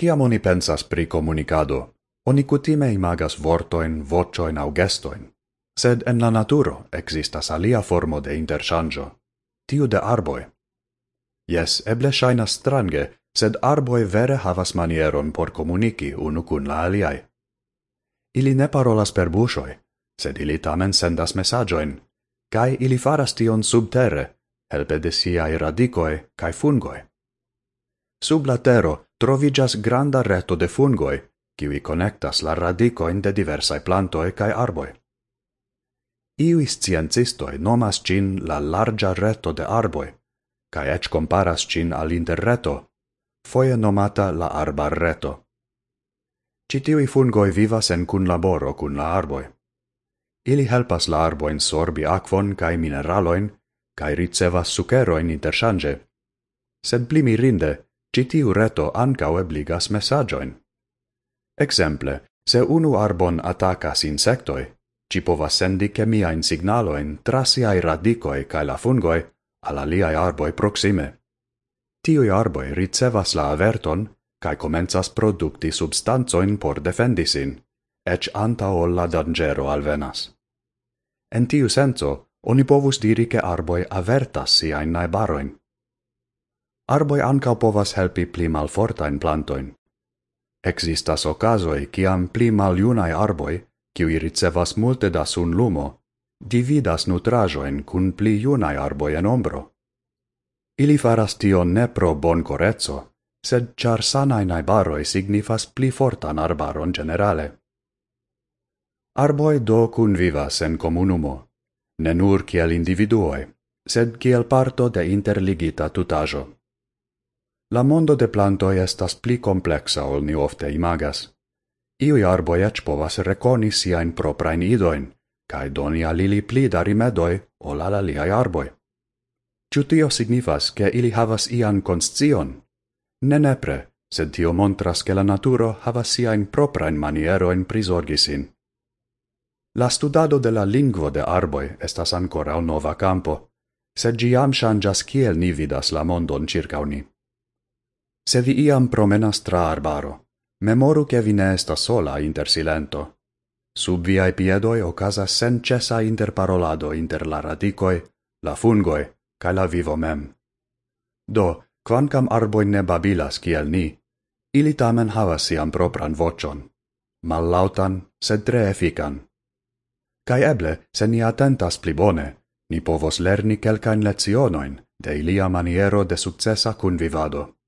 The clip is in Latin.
Ciam oni pensas pri comunicado, oni cutime imagas vortoin, vocioin au gestoin, sed en la naturo existas alia formo de interchangio, tiu de arboi. Yes, eble shainas strange, sed arboi vere havas manieron por comunici unu cun la aliai. Ili ne parolas per bushoi, sed ili tamen sendas messagioin, cae ili faras tion subterre, helpe de siai radicoi cae fungoi. Sub la tero trovigas granda reto de fungoi, kiwi connectas la radicoin de diversae plantoj cae arboi. Iuj sciencistoi nomas cin la larga reto de arboi, cae ec comparas cin al interreto, foie nomata la arbarreto. reto. Citiui fungoi vivas en kunlaboro cun la arboi. Ili helpas la arboin sorbi aquon cae mineraloin, cae ricevas sukerojn interŝanĝe. Sed pli mirinde, citiu reto ancau ebligas messagioin. Exemple, se unu arbon atakas insectoi, ci povas sendi kemiajn signaloin tra siaj radikoj kaj la fungoi al aliai arboi proxime. Tiuj arboi ricevas la averton cae comenzas producti substanzoin por defendisin, ec anta olla dangero alvenas. En tiu senso, oni povus diri che arboi avertas siajn naibaroin arboi ancau povas helpi pli malfortain plantoin. Existas ocasoi, ciam pli maliunai arboi, ciui ricevas multe da sun lumo, dividas nutrajoen cun pli iunai arboi en ombro. Ili faras tion ne pro bon corezzo, sed char sanai naibaroi signifas pli fortan arbaron generale. Arboi do cun vivas en comunumo, ne nur kiel individuoi, sed kiel parto de interligita tutajo. La mondo de plantoi estas pli complexa ol ni ofte imagas. Iui arboi ec povas rekoni siajn proprain idoin, cae doni alili pli da rimedoi ol al aliai arboi. Ciu tio signifas, che ili havas ian conscion? Ne nepre, sed tio montras, che la naturo havas siajn proprajn maniero in prisorgisin. La studado de la lingvo de arboi estas ankoraŭ nova campo, sed giam jam kiel ni vidas la mondon circa ni. Se vi iam promenas tra arbaro, memoru che vi ne estas sola inter silento. Sub viai piedoi ocasas sen cesa interparolado inter la radicoi, la fungoi, ca la vivo mem. Do, quancam arboi ne babilas kiel ni, ili tamen havas sian propran vocion, mallautan, sed tre efican. Cai eble, se ni attentas pli bone, ni povos lerni quelcain lezionoin de ilia maniero de successa cunvivado.